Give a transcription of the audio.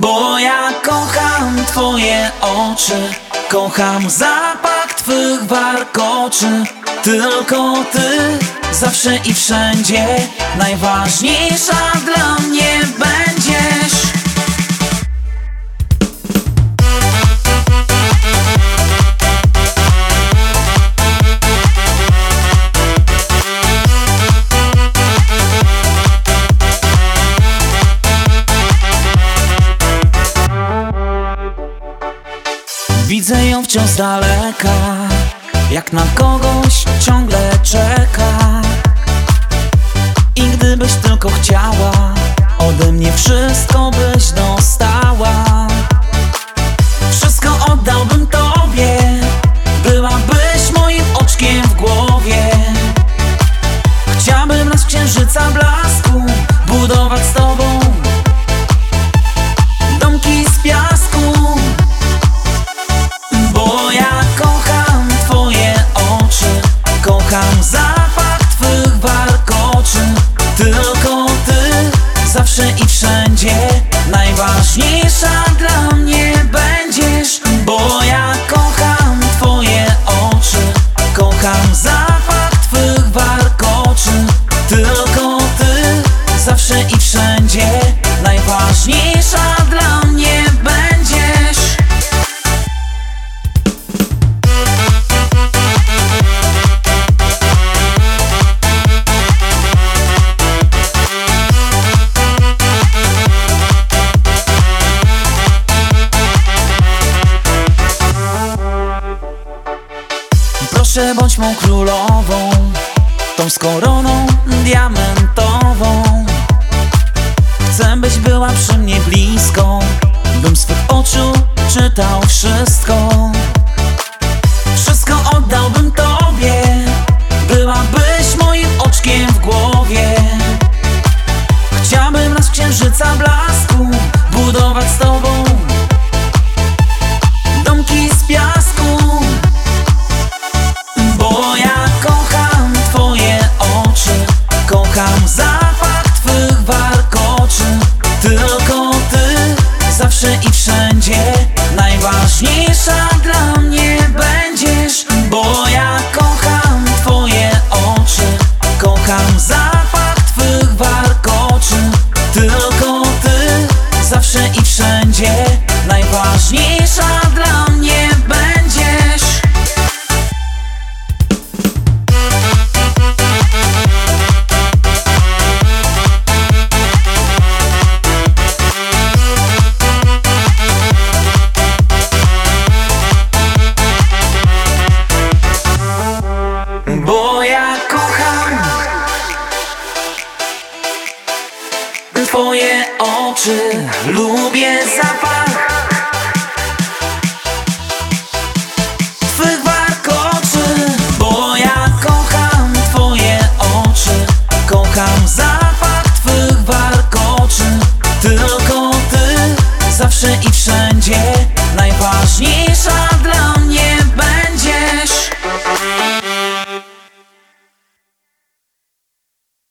Bo ja kocham twoje oczy Kocham zapach twych warkoczy. Tylko ty zawsze i wszędzie Najważniejsza Widzę ją wciąż z daleka Jak na kogoś ciągle czeka. I gdybyś tylko chciała Ode mnie wszystko byś dostała Kocham zapach twych warkoczy Tylko ty zawsze i wszędzie Proszę bądź mą królową Tą z koroną diamentową. Chcę byś była przy mnie blisko Bym z twych oczu czytał Wszystko wszędzie. Najważniejsza dla mnie będziesz Twoje oczy Lubię zapach